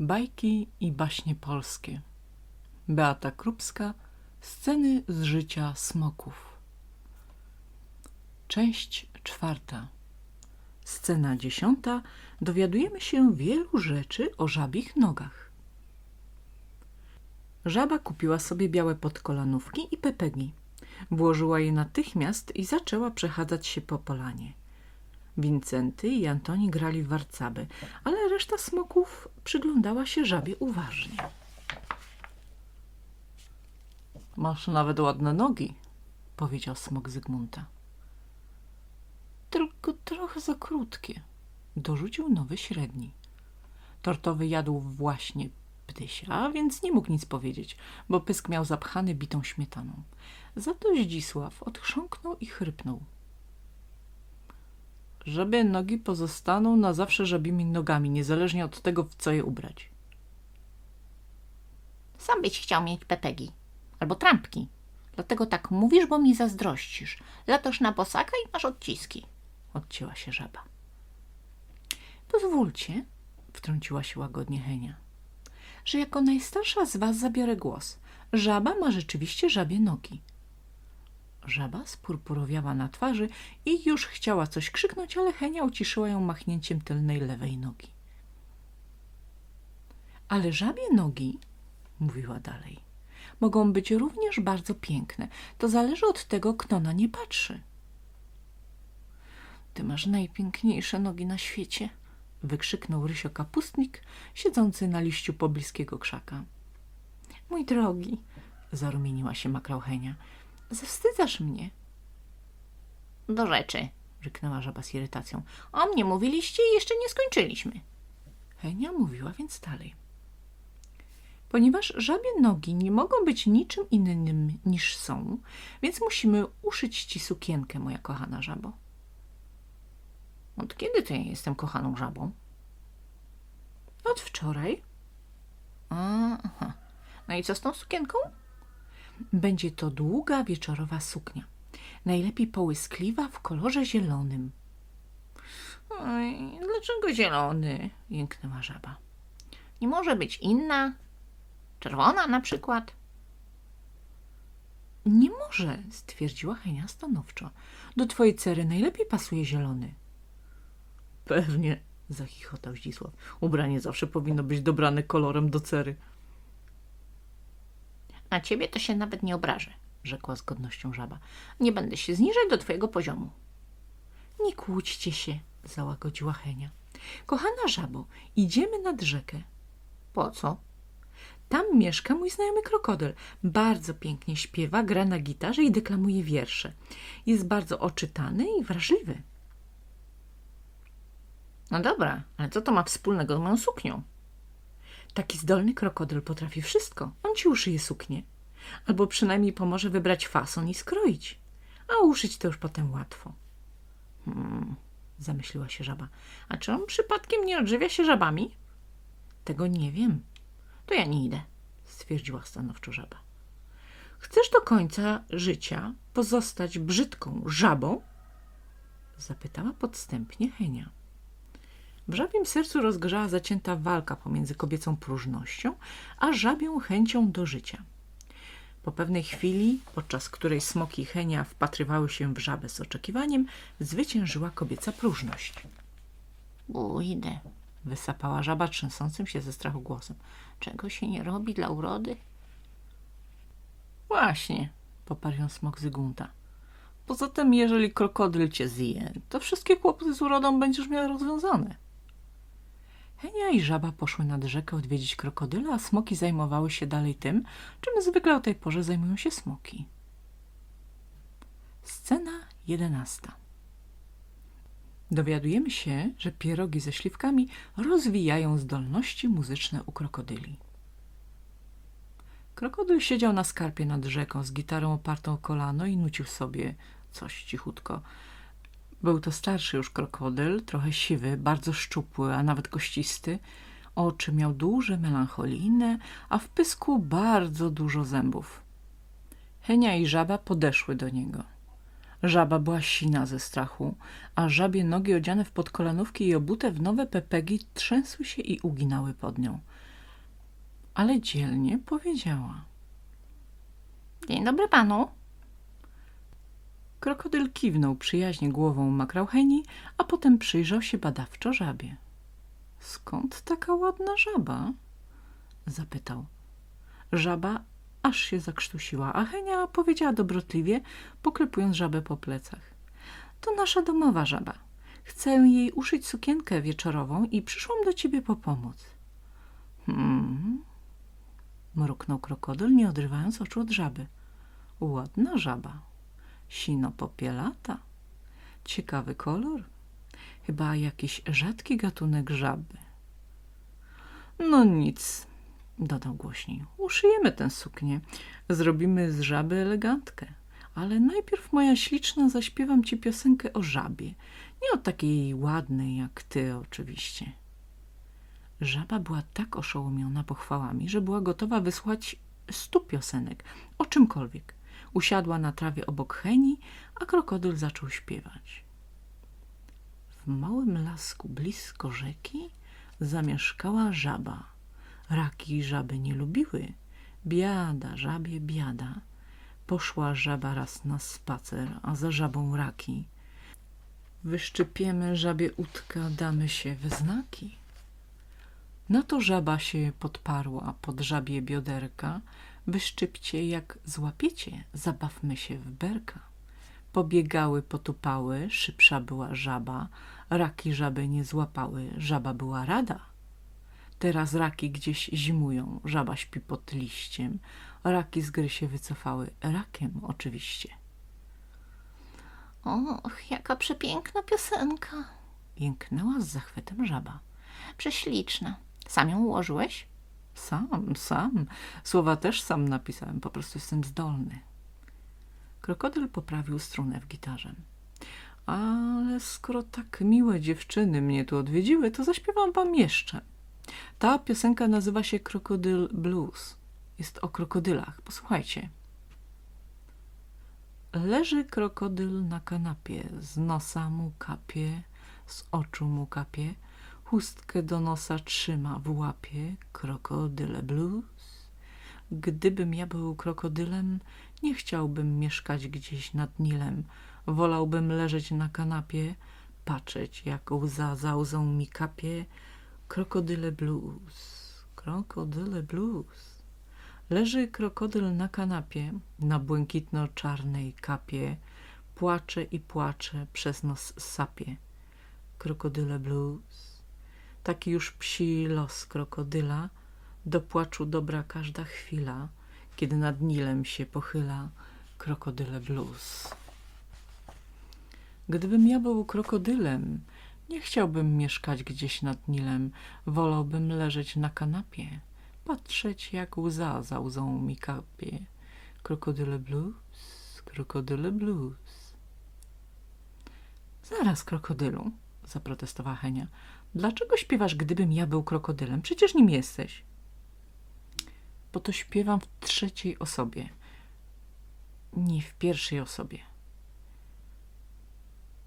Bajki i baśnie polskie. Beata Krupska. Sceny z życia smoków. Część czwarta. Scena dziesiąta. Dowiadujemy się wielu rzeczy o żabich nogach. Żaba kupiła sobie białe podkolanówki i pepegi. Włożyła je natychmiast i zaczęła przechadzać się po polanie. Wincenty i Antoni grali w warcaby, ale reszta smoków przyglądała się żabie uważnie. Masz nawet ładne nogi, powiedział smok Zygmunta. Tylko trochę za krótkie, dorzucił nowy średni. Tortowy jadł właśnie ptysia, więc nie mógł nic powiedzieć, bo pysk miał zapchany bitą śmietaną. Za to Zdzisław odchrząknął i chrypnął. Żabie nogi pozostaną na zawsze żabimi nogami, niezależnie od tego, w co je ubrać. Sam byś chciał mieć pepegi albo trampki. Dlatego tak mówisz, bo mi zazdrościsz. Latasz na bosaka i masz odciski. Odcięła się żaba. Pozwólcie, wtrąciła się łagodnie Henia, że jako najstarsza z was zabiorę głos. Żaba ma rzeczywiście żabie nogi. Żaba spurpurowiała na twarzy i już chciała coś krzyknąć, ale Henia uciszyła ją machnięciem tylnej lewej nogi. Ale żabie nogi, mówiła dalej, mogą być również bardzo piękne. To zależy od tego, kto na nie patrzy. Ty masz najpiękniejsze nogi na świecie, wykrzyknął Rysio Kapustnik, siedzący na liściu pobliskiego krzaka. Mój drogi, zarumieniła się makrauchenia, zawstydzasz mnie. Do rzeczy, ryknęła żaba z irytacją. O mnie mówiliście i jeszcze nie skończyliśmy. Henia mówiła więc dalej. Ponieważ żabie nogi nie mogą być niczym innym niż są, więc musimy uszyć ci sukienkę, moja kochana żabo. Od kiedy to ja jestem kochaną żabą? Od wczoraj. Aha. No i co z tą sukienką? Będzie to długa wieczorowa suknia. Najlepiej połyskliwa w kolorze zielonym. Oj, dlaczego zielony? Jęknęła żaba. Nie może być inna? Czerwona na przykład? Nie może, stwierdziła Henia stanowczo. Do twojej cery najlepiej pasuje zielony. Pewnie, zachichotał Zdzisław. Ubranie zawsze powinno być dobrane kolorem do cery. Na ciebie to się nawet nie obrażę, rzekła z godnością żaba. Nie będę się zniżać do twojego poziomu. Nie kłóćcie się, załagodziła Henia. Kochana żabo, idziemy nad rzekę. Po co? Tam mieszka mój znajomy krokodyl. Bardzo pięknie śpiewa, gra na gitarze i deklamuje wiersze. Jest bardzo oczytany i wrażliwy. No dobra, ale co to ma wspólnego z moją suknią? Taki zdolny krokodyl potrafi wszystko. On ci uszyje suknię. Albo przynajmniej pomoże wybrać fason i skroić. A uszyć to już potem łatwo. Hmm, Zamyśliła się żaba. a czy on przypadkiem nie odżywia się żabami? Tego nie wiem, To ja nie idę. stwierdziła stanowczo żaba. Chcesz do końca życia pozostać brzydką żabą? Zapytała podstępnie Henia. W żabim sercu rozgrzała zacięta walka pomiędzy kobiecą próżnością, a żabią chęcią do życia. Po pewnej chwili, podczas której smoki i Henia wpatrywały się w żabę z oczekiwaniem, zwyciężyła kobieca próżność. Pójdę, Wysapała żaba trzęsącym się ze strachu głosem. czego się nie robi dla urody? Właśnie, poparł ją smok Zygunta. Poza tym, jeżeli krokodyl cię zje, to wszystkie kłopoty z urodą będziesz miała rozwiązane. Henia i żaba poszły nad rzekę odwiedzić krokodyla, a smoki zajmowały się dalej tym, czym zwykle o tej porze zajmują się smoki. Scena jedenasta. Dowiadujemy się, że pierogi ze śliwkami rozwijają zdolności muzyczne u krokodyli. Krokodyl siedział na skarpie nad rzeką z gitarą opartą o kolano i nucił sobie coś cichutko. Był to starszy już krokodyl, trochę siwy, bardzo szczupły, a nawet kościsty. Oczy miał duże, melancholijne, a w pysku bardzo dużo zębów. Henia i żaba podeszły do niego. Żaba była sina ze strachu, a żabie nogi odziane w podkolanówki i obute w nowe pepegi trzęsły się i uginały pod nią. Ale dzielnie powiedziała. Dzień dobry panu. Krokodyl kiwnął przyjaźnie głową makraucheni, a potem przyjrzał się badawczo żabie. Skąd taka ładna żaba? zapytał. Żaba aż się zakrztusiła, a Henia powiedziała dobrotliwie, poklepując żabę po plecach. To nasza domowa żaba. Chcę jej uszyć sukienkę wieczorową i przyszłam do ciebie po pomoc. Hmm, mruknął krokodyl, nie odrywając oczu od żaby. Ładna żaba. Sino popielata. Ciekawy kolor. Chyba jakiś rzadki gatunek żaby. No nic, dodał głośniej. Uszyjemy tę suknię. Zrobimy z żaby elegantkę. Ale najpierw, moja śliczna, zaśpiewam ci piosenkę o żabie. Nie o takiej ładnej jak ty, oczywiście. Żaba była tak oszołomiona pochwałami, że była gotowa wysłać stu piosenek, o czymkolwiek. Usiadła na trawie obok Heni, a krokodyl zaczął śpiewać. W małym lasku blisko rzeki zamieszkała żaba. Raki żaby nie lubiły. Biada, żabie, biada. Poszła żaba raz na spacer, a za żabą raki. Wyszczypiemy żabie utka, damy się we znaki. Na to żaba się podparła pod żabie bioderka. Wyszczypcie, jak złapiecie, zabawmy się w berka. Pobiegały, potupały, szybsza była żaba, raki żaby nie złapały, żaba była rada. Teraz raki gdzieś zimują, żaba śpi pod liściem, raki z gry się wycofały, rakiem oczywiście. Och, jaka przepiękna piosenka. Jęknęła z zachwytem żaba. Prześliczna. Sam ją ułożyłeś? Sam, sam. Słowa też sam napisałem, po prostu jestem zdolny. Krokodyl poprawił strunę w gitarze. Ale skoro tak miłe dziewczyny mnie tu odwiedziły, to zaśpiewam wam jeszcze. Ta piosenka nazywa się Krokodyl Blues. Jest o krokodylach. Posłuchajcie. Leży krokodyl na kanapie, z nosa mu kapie, z oczu mu kapie, chustkę do nosa trzyma w łapie, krokodyle blues. Gdybym ja był krokodylem, nie chciałbym mieszkać gdzieś nad Nilem, wolałbym leżeć na kanapie, patrzeć jak łza za łzą mi kapie, krokodyle blues, krokodyle blues. Leży krokodyl na kanapie, na błękitno-czarnej kapie, płacze i płacze, przez nos sapie. Krokodyle blues. Taki już psi los krokodyla, do płaczu dobra każda chwila, kiedy nad Nilem się pochyla krokodyle blues. Gdybym ja był krokodylem, nie chciałbym mieszkać gdzieś nad Nilem, wolałbym leżeć na kanapie, patrzeć jak łza za łzą mi kapie. Krokodyle blues, krokodyle blues. Zaraz, krokodylu, zaprotestowała Henia. Dlaczego śpiewasz, gdybym ja był krokodylem? Przecież nim jesteś. Bo to śpiewam w trzeciej osobie, nie w pierwszej osobie.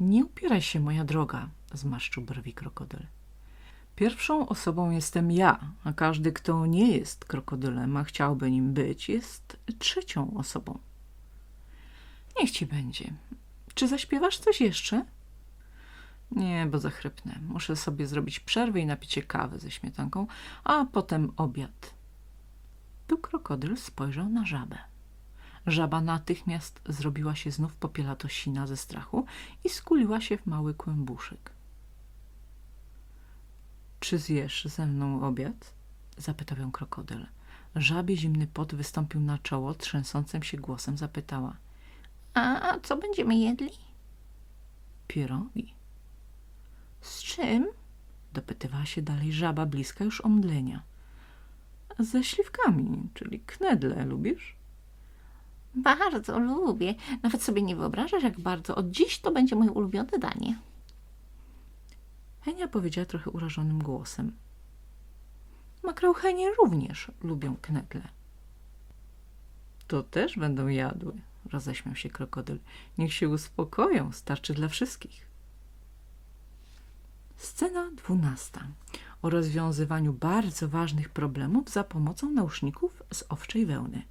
Nie upieraj się, moja droga, zmarszczył brwi krokodyl. Pierwszą osobą jestem ja, a każdy, kto nie jest krokodylem, a chciałby nim być, jest trzecią osobą. Niech ci będzie. Czy zaśpiewasz coś jeszcze? Nie, bo zachrypnę. Muszę sobie zrobić przerwę i napić kawy ze śmietanką, a potem obiad. Tu krokodyl spojrzał na żabę. Żaba natychmiast zrobiła się znów popielatosina ze strachu i skuliła się w mały kłębuszek. Czy zjesz ze mną obiad? Zapytał ją krokodyl. Żabie zimny pot wystąpił na czoło, trzęsącym się głosem zapytała. A co będziemy jedli? Pierogi. Z czym? Dopytywała się dalej żaba, bliska już omdlenia. Ze śliwkami, czyli knedle, lubisz? Bardzo lubię. Nawet sobie nie wyobrażasz, jak bardzo. Od dziś to będzie moje ulubione danie. Henia powiedziała trochę urażonym głosem. Makrauchenie również lubią knedle. To też będą jadły, roześmiał się krokodyl. Niech się uspokoją, starczy dla wszystkich. Scena dwunasta. O rozwiązywaniu bardzo ważnych problemów za pomocą nauszników z owczej wełny.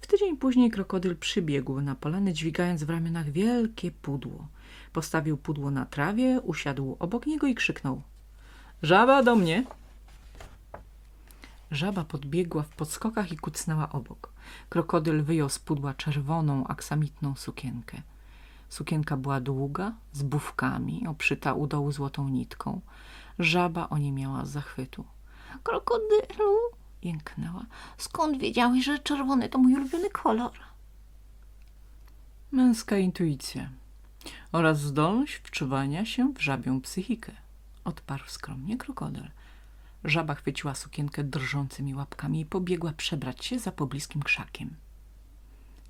W tydzień później krokodyl przybiegł na polanę, dźwigając w ramionach wielkie pudło. Postawił pudło na trawie, usiadł obok niego i krzyknął – Żaba do mnie! Żaba podbiegła w podskokach i kucnęła obok. Krokodyl wyjął z pudła czerwoną, aksamitną sukienkę. Sukienka była długa, z bufkami, obszyta u dołu złotą nitką. Żaba o nie miała z zachwytu. Krokodylu, jęknęła. Skąd wiedziałeś, że czerwony to mój ulubiony kolor? Męska intuicja oraz zdolność wczuwania się w żabią psychikę, odparł skromnie krokodyl. Żaba chwyciła sukienkę drżącymi łapkami i pobiegła przebrać się za pobliskim krzakiem.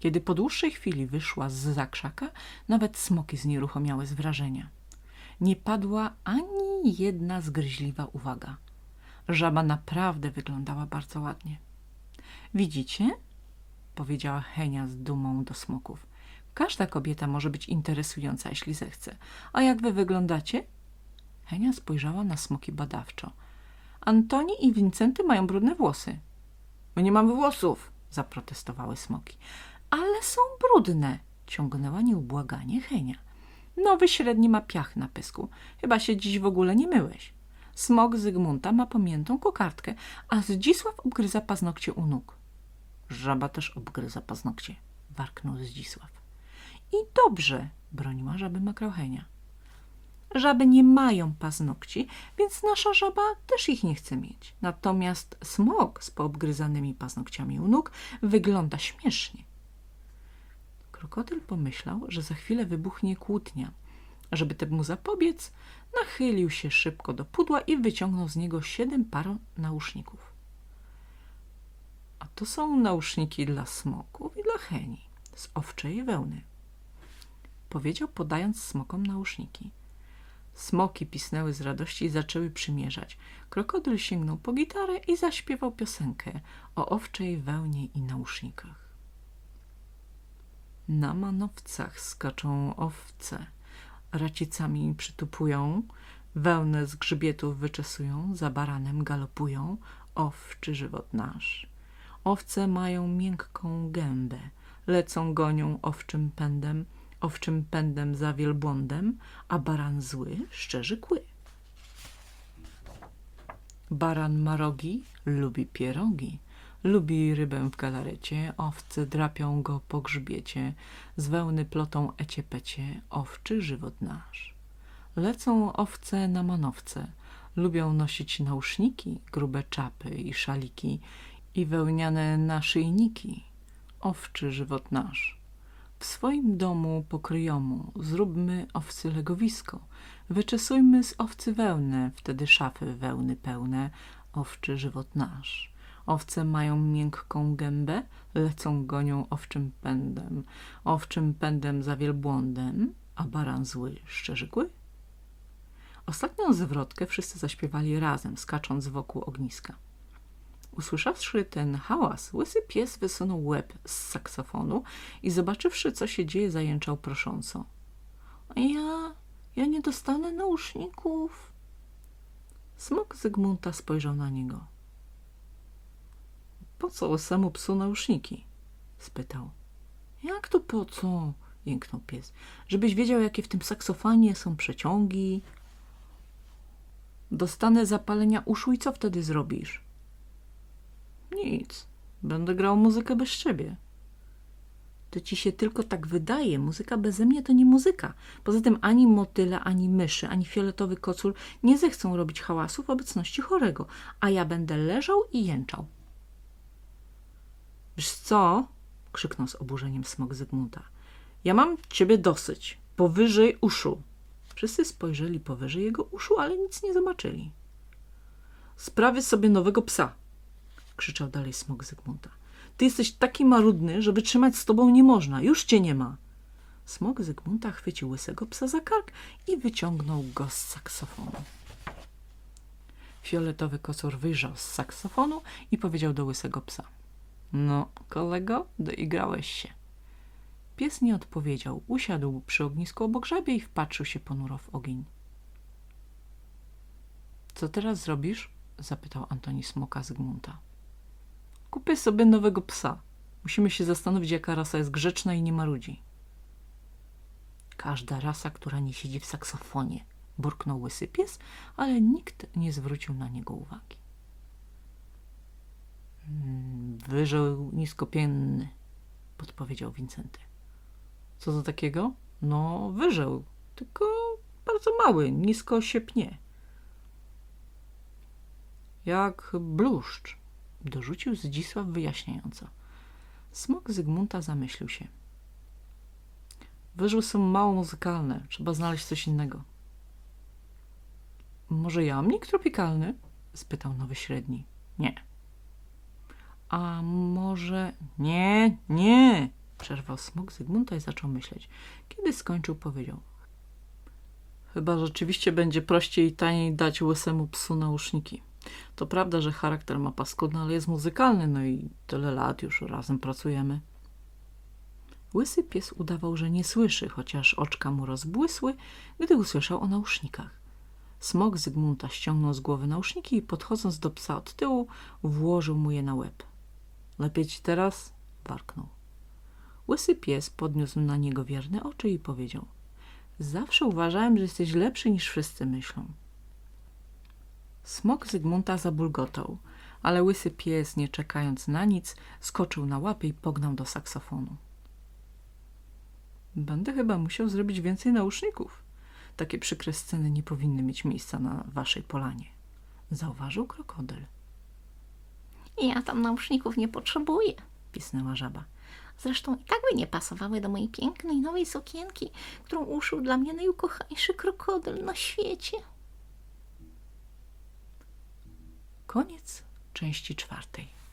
Kiedy po dłuższej chwili wyszła z za krzaka, nawet smoki znieruchomiały z wrażenia. Nie padła ani jedna zgryźliwa uwaga. Żaba naprawdę wyglądała bardzo ładnie. Widzicie? powiedziała Henia z dumą do smoków. Każda kobieta może być interesująca, jeśli zechce. A jak wy wyglądacie? Henia spojrzała na smoki badawczo. Antoni i Wincenty mają brudne włosy. My nie mamy włosów, zaprotestowały smoki. Ale są brudne, ciągnęła nieubłaganie Henia. Nowy średni ma piach na pysku. Chyba się dziś w ogóle nie myłeś. Smok Zygmunta ma pamiętą kokardkę, a Zdzisław obgryza paznokcie u nóg. Żaba też obgryza paznokcie, warknął Zdzisław. I dobrze, broniła żaby makrochenia. Żaby nie mają paznokci, więc nasza żaba też ich nie chce mieć. Natomiast smok z poobgryzanymi paznokciami u nóg wygląda śmiesznie. Krokodyl pomyślał, że za chwilę wybuchnie kłótnia. Żeby temu zapobiec, nachylił się szybko do pudła i wyciągnął z niego siedem par nauszników. A to są nauszniki dla smoków i dla heni z owczej wełny. Powiedział, podając smokom nauszniki. Smoki pisnęły z radości i zaczęły przymierzać. Krokodyl sięgnął po gitarę i zaśpiewał piosenkę o owczej wełnie i nausznikach. Na manowcach skaczą owce, racicami przytupują, wełnę z grzbietów wyczesują, za baranem galopują, owczy żywot nasz. Owce mają miękką gębę, lecą gonią owczym pędem, owczym pędem za wielbłądem, a baran zły szczerzy kły. Baran ma rogi, lubi pierogi, lubi rybę w galarecie, owce drapią go po grzbiecie, z wełny plotą ecie-pecie, owczy żywot nasz. Lecą owce na manowce, lubią nosić nauszniki, grube czapy i szaliki i wełniane naszyjniki, owczy żywot nasz. W swoim domu pokryjomu zróbmy owcy legowisko, wyczesujmy z owcy wełnę, wtedy szafy wełny pełne, owczy żywot nasz. Owce mają miękką gębę, lecą gonią owczym pędem, owczym pędem za wielbłądem, a baran zły szczerzy kły. Ostatnią zwrotkę wszyscy zaśpiewali razem, skacząc wokół ogniska. Usłyszawszy ten hałas, łysy pies wysunął łeb z saksofonu i zobaczywszy, co się dzieje, zajęczał prosząco. Ja, ja nie dostanę nauszników. Smok Zygmunta spojrzał na niego. Po co łysemu psu nauszniki? spytał. Jak to po co? jęknął pies. Żebyś wiedział, jakie w tym saksofonie są przeciągi. Dostanę zapalenia uszu i co wtedy zrobisz? Nic. Będę grał muzykę bez ciebie. To ci się tylko tak wydaje. Muzyka beze mnie to nie muzyka. Poza tym ani motyle, ani myszy, ani fioletowy kocur nie zechcą robić hałasu w obecności chorego, a ja będę leżał i jęczał. Wiesz co? krzyknął z oburzeniem smok Zygmunta. Ja mam ciebie dosyć. Powyżej uszu. Wszyscy spojrzeli powyżej jego uszu, ale nic nie zobaczyli. Sprawię sobie nowego psa, krzyczał dalej smok Zygmunta. Ty jesteś taki marudny, że wytrzymać z tobą nie można. Już cię nie ma. Smok Zygmunta chwycił łysego psa za kark i wyciągnął go z saksofonu. Fioletowy kocur wyjrzał z saksofonu i powiedział do łysego psa. No, kolego, doigrałeś się. Pies nie odpowiedział. Usiadł przy ognisku obok żabie i wpatrzył się ponuro w ogień. Co teraz zrobisz? zapytał Antoni Smoka Zygmunta. Kupię sobie nowego psa. Musimy się zastanowić, jaka rasa jest grzeczna i nie marudzi. Każda rasa, która nie siedzi w saksofonie, burknął łysy pies, ale nikt nie zwrócił na niego uwagi. Mm, Wyżeł niskopienny, podpowiedział Wincenty. Co to takiego? No, wyżeł, tylko bardzo mały, nisko się pnie. Jak bluszcz, dorzucił Zdzisław wyjaśniająco. Smok Zygmunta zamyślił się. Wyżły są mało muzykalne, trzeba znaleźć coś innego. Może jamnik tropikalny? spytał nowy średni. Nie. A może... Nie, nie! Przerwał smok Zygmunta i zaczął myśleć. Kiedy skończył, powiedział. Chyba rzeczywiście będzie prościej i taniej dać łysemu psu nauszniki. To prawda, że charakter ma paskudny, ale jest muzykalny, no i tyle lat już razem pracujemy. Łysy pies udawał, że nie słyszy, chociaż oczka mu rozbłysły, gdy usłyszał o nausznikach. Smok Zygmunta ściągnął z głowy nauszniki i podchodząc do psa od tyłu, włożył mu je na łeb. Lepiej ci teraz? warknął. Łysy pies podniósł na niego wierne oczy i powiedział Zawsze uważałem, że jesteś lepszy niż wszyscy myślą. Smok Zygmunta zabulgotał, ale łysy pies, nie czekając na nic, skoczył na łapy i pognał do saksofonu. Będę chyba musiał zrobić więcej nauszników. Takie przykre sceny nie powinny mieć miejsca na waszej polanie. Zauważył krokodyl. Ja tam nauszników nie potrzebuję. Pisnęła żaba. Zresztą i tak by nie pasowały do mojej pięknej nowej sukienki, którą uszył dla mnie najukochańszy krokodyl na świecie. Koniec części czwartej.